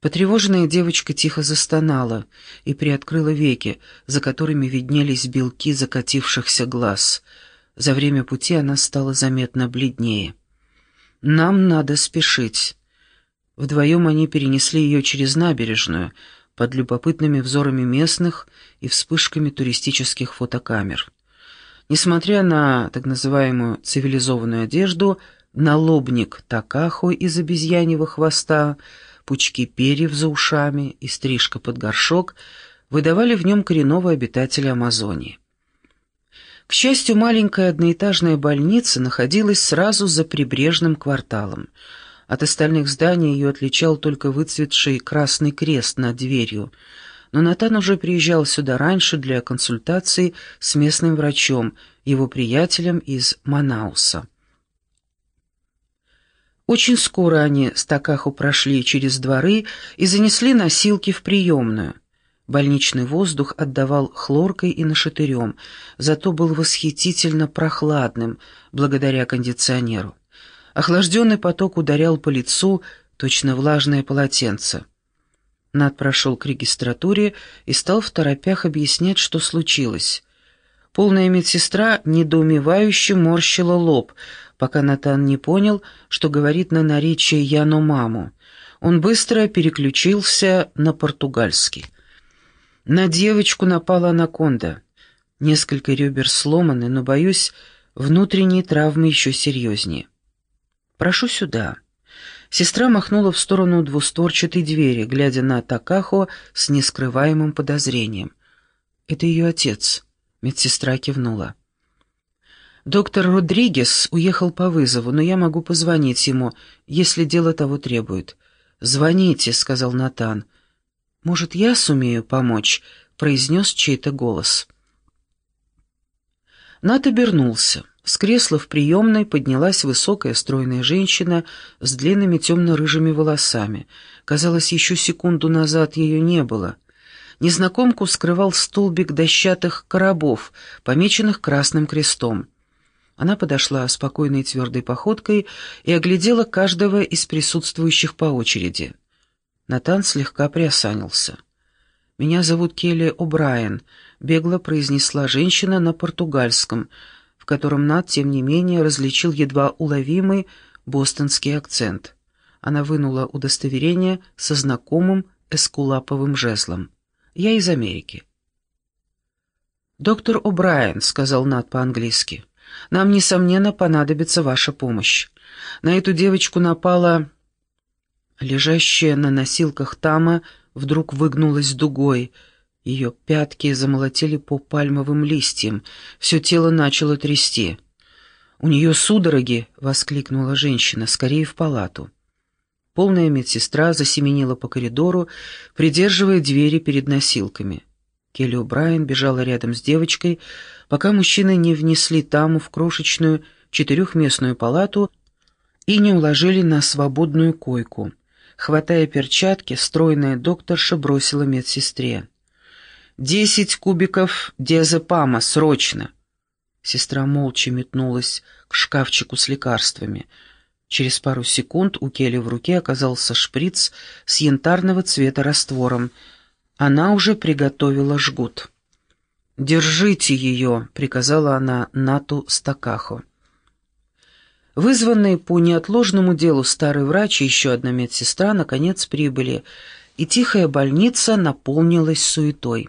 Потревоженная девочка тихо застонала и приоткрыла веки, за которыми виднелись белки закатившихся глаз. За время пути она стала заметно бледнее. «Нам надо спешить». Вдвоем они перенесли ее через набережную, под любопытными взорами местных и вспышками туристических фотокамер. Несмотря на так называемую цивилизованную одежду, налобник такахо из обезьяньего хвоста — пучки перьев за ушами и стрижка под горшок выдавали в нем коренного обитателя Амазонии. К счастью, маленькая одноэтажная больница находилась сразу за прибрежным кварталом. От остальных зданий ее отличал только выцветший красный крест над дверью, но Натан уже приезжал сюда раньше для консультации с местным врачом, его приятелем из Манауса. Очень скоро они с Такаху прошли через дворы и занесли носилки в приемную. Больничный воздух отдавал хлоркой и нашатырем, зато был восхитительно прохладным, благодаря кондиционеру. Охлажденный поток ударял по лицу, точно влажное полотенце. Над прошел к регистратуре и стал в торопях объяснять, что случилось. Полная медсестра недоумевающе морщила лоб — пока Натан не понял, что говорит на наречии Яно-маму. Он быстро переключился на португальский. На девочку напала анаконда. Несколько ребер сломаны, но, боюсь, внутренние травмы еще серьезнее. «Прошу сюда». Сестра махнула в сторону двустворчатой двери, глядя на Такахо с нескрываемым подозрением. «Это ее отец», — медсестра кивнула. Доктор Родригес уехал по вызову, но я могу позвонить ему, если дело того требует. «Звоните», — сказал Натан. «Может, я сумею помочь?» — произнес чей-то голос. Нат обернулся. С кресла в приемной поднялась высокая стройная женщина с длинными темно-рыжими волосами. Казалось, еще секунду назад ее не было. Незнакомку скрывал столбик дощатых коробов, помеченных красным крестом. Она подошла спокойной твердой походкой и оглядела каждого из присутствующих по очереди. Натан слегка приосанился. «Меня зовут Келли О'Брайен», — бегло произнесла женщина на португальском, в котором Нат, тем не менее, различил едва уловимый бостонский акцент. Она вынула удостоверение со знакомым эскулаповым жезлом. «Я из Америки». «Доктор О'Брайен», — сказал Нат по-английски. Нам, несомненно, понадобится ваша помощь. На эту девочку напала... Лежащая на носилках Тама вдруг выгнулась дугой. Ее пятки замолотили по пальмовым листьям. Все тело начало трясти. «У нее судороги!» — воскликнула женщина. «Скорее в палату». Полная медсестра засеменила по коридору, придерживая двери перед носилками. Келли О'Брайен бежала рядом с девочкой, пока мужчины не внесли Таму в крошечную четырехместную палату и не уложили на свободную койку. Хватая перчатки, стройная докторша бросила медсестре. «Десять кубиков дезепама, срочно!» Сестра молча метнулась к шкафчику с лекарствами. Через пару секунд у Келли в руке оказался шприц с янтарного цвета раствором. Она уже приготовила жгут. «Держите ее», — приказала она Нату Стакахо. Вызванные по неотложному делу старый врач и еще одна медсестра наконец прибыли, и тихая больница наполнилась суетой.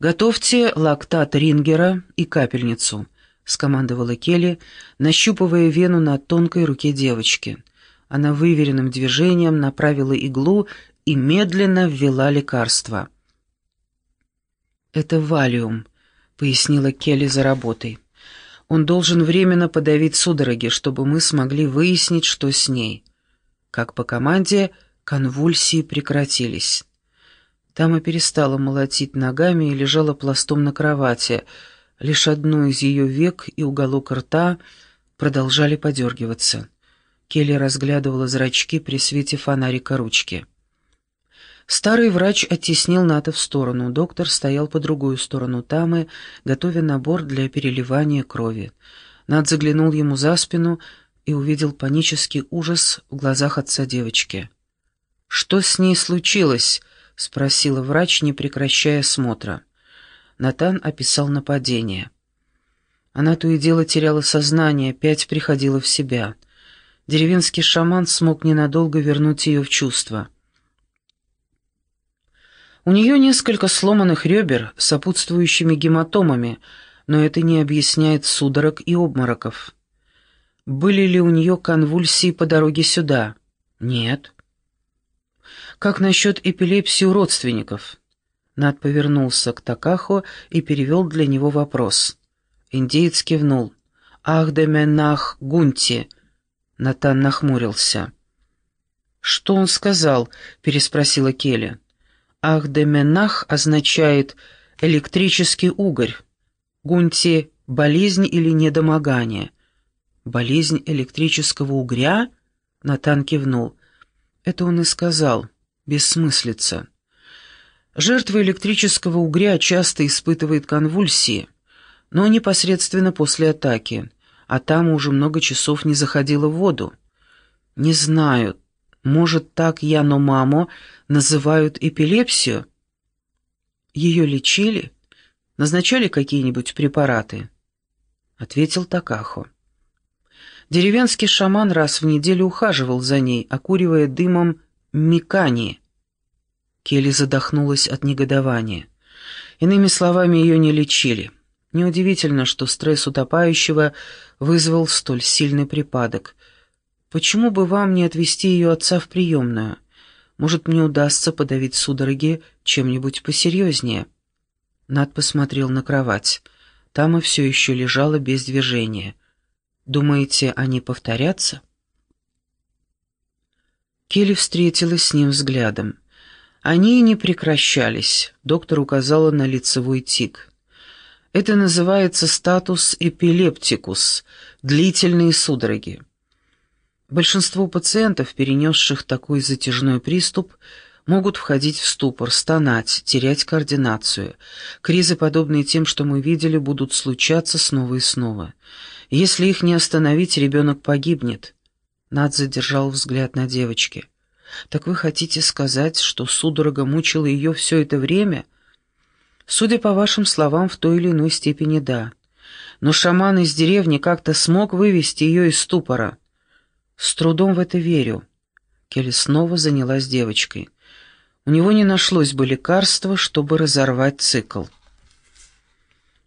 «Готовьте лактат Рингера и капельницу», — скомандовала Келли, нащупывая вену на тонкой руке девочки. Она выверенным движением направила иглу и медленно ввела лекарство. «Это валиум», — пояснила Келли за работой. «Он должен временно подавить судороги, чтобы мы смогли выяснить, что с ней». Как по команде, конвульсии прекратились. Тама перестала молотить ногами и лежала пластом на кровати. Лишь одно из ее век и уголок рта продолжали подергиваться. Келли разглядывала зрачки при свете фонарика ручки. Старый врач оттеснил Ната в сторону, доктор стоял по другую сторону Тамы, готовя набор для переливания крови. Над заглянул ему за спину и увидел панический ужас в глазах отца девочки. «Что с ней случилось?» — спросила врач, не прекращая осмотра. Натан описал нападение. Она то и дело теряла сознание, опять приходила в себя. Деревенский шаман смог ненадолго вернуть ее в чувство. У нее несколько сломанных ребер с сопутствующими гематомами, но это не объясняет судорог и обмороков. Были ли у нее конвульсии по дороге сюда? Нет. Как насчет эпилепсии у родственников? Над повернулся к Такахо и перевел для него вопрос. Индеец кивнул. «Ах де менах гунти!» Натан нахмурился. «Что он сказал?» — переспросила Келли. «Ах де менах» означает «электрический угорь». Гунти — болезнь или недомогание. «Болезнь электрического угря?» — Натан кивнул. «Это он и сказал. Бессмыслица». Жертва электрического угря часто испытывает конвульсии, но непосредственно после атаки, а там уже много часов не заходила в воду. Не знаю, может, так я, но маму называют эпилепсию? Ее лечили? Назначали какие-нибудь препараты? Ответил Такахо. Деревенский шаман раз в неделю ухаживал за ней, окуривая дымом микани. Келли задохнулась от негодования. Иными словами, ее не лечили. Неудивительно, что стресс утопающего вызвал столь сильный припадок. Почему бы вам не отвезти ее отца в приемную? Может, мне удастся подавить судороги чем-нибудь посерьезнее?» Над посмотрел на кровать. Там и все еще лежала без движения. «Думаете, они повторятся?» Келли встретилась с ним взглядом. Они не прекращались. Доктор указала на лицевой тик. Это называется статус эпилептикус, длительные судороги. Большинство пациентов, перенесших такой затяжной приступ, могут входить в ступор, стонать, терять координацию. Кризы, подобные тем, что мы видели, будут случаться снова и снова. Если их не остановить, ребенок погибнет. Над задержал взгляд на девочке. «Так вы хотите сказать, что судорога мучила ее все это время?» «Судя по вашим словам, в той или иной степени да. Но шаман из деревни как-то смог вывести ее из ступора». «С трудом в это верю». Келли снова занялась девочкой. У него не нашлось бы лекарства, чтобы разорвать цикл.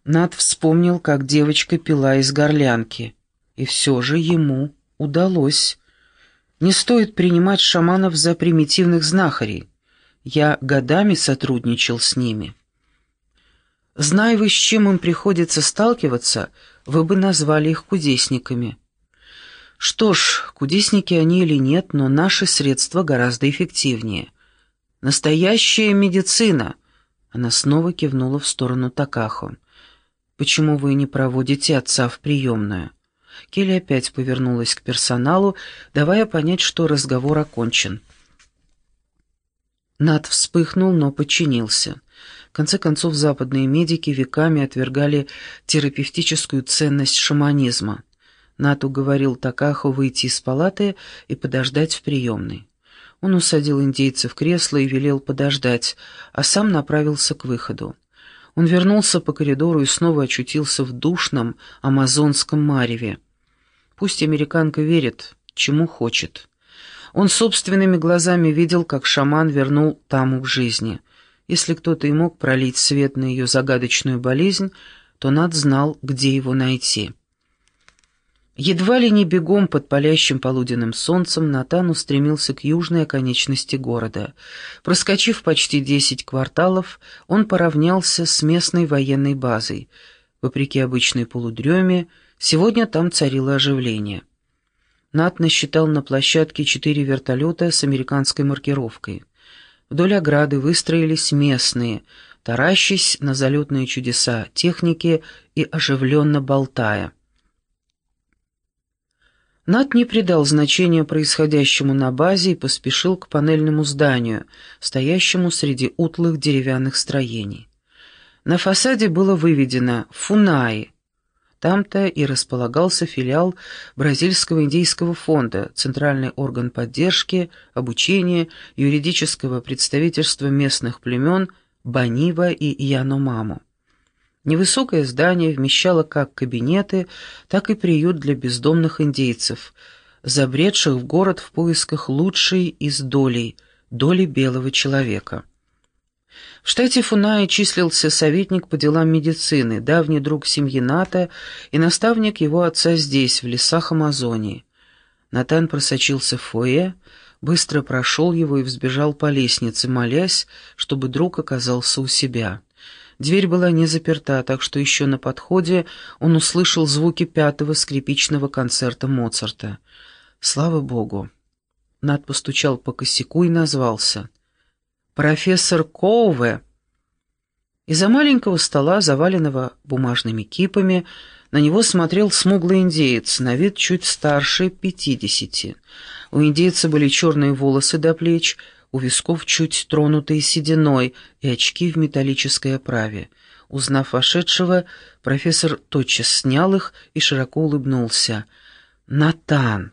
Над вспомнил, как девочка пила из горлянки. И все же ему удалось. Не стоит принимать шаманов за примитивных знахарей. Я годами сотрудничал с ними. Зная вы, с чем им приходится сталкиваться, вы бы назвали их кудесниками. Что ж, кудесники они или нет, но наши средства гораздо эффективнее. Настоящая медицина. Она снова кивнула в сторону Такахо. Почему вы не проводите отца в приемную? Келли опять повернулась к персоналу, давая понять, что разговор окончен. Над вспыхнул, но подчинился. Конце концов, западные медики веками отвергали терапевтическую ценность шаманизма. Нат уговорил Такахо выйти из палаты и подождать в приемной. Он усадил индейца в кресло и велел подождать, а сам направился к выходу. Он вернулся по коридору и снова очутился в душном амазонском мареве. Пусть американка верит, чему хочет. Он собственными глазами видел, как шаман вернул Таму к жизни. Если кто-то и мог пролить свет на ее загадочную болезнь, то Над знал, где его найти. Едва ли не бегом под палящим полуденным солнцем Натан устремился к южной оконечности города. Проскочив почти десять кварталов, он поравнялся с местной военной базой. Вопреки обычной полудреме, сегодня там царило оживление. Нат насчитал на площадке четыре вертолета с американской маркировкой. Вдоль ограды выстроились местные, таращась на залетные чудеса техники и оживленно болтая. Нат не придал значения происходящему на базе и поспешил к панельному зданию, стоящему среди утлых деревянных строений. На фасаде было выведено «Фунаи». Там-то и располагался филиал Бразильского индейского фонда, центральный орган поддержки, обучения, юридического представительства местных племен Банива и Яномаму. Невысокое здание вмещало как кабинеты, так и приют для бездомных индейцев, забредших в город в поисках лучшей из долей, доли белого человека. В штате Фунаи числился советник по делам медицины, давний друг семьи Ната и наставник его отца здесь, в лесах Амазонии. Натан просочился в фойе, быстро прошел его и взбежал по лестнице, молясь, чтобы друг оказался у себя. Дверь была не заперта, так что еще на подходе он услышал звуки пятого скрипичного концерта Моцарта. Слава богу! Над постучал по косяку и назвался. «Профессор Коуве!» Из-за маленького стола, заваленного бумажными кипами, на него смотрел смуглый индеец, на вид чуть старше пятидесяти. У индейца были черные волосы до плеч, у висков чуть тронутые сединой и очки в металлической оправе. Узнав вошедшего, профессор тотчас снял их и широко улыбнулся. «Натан!»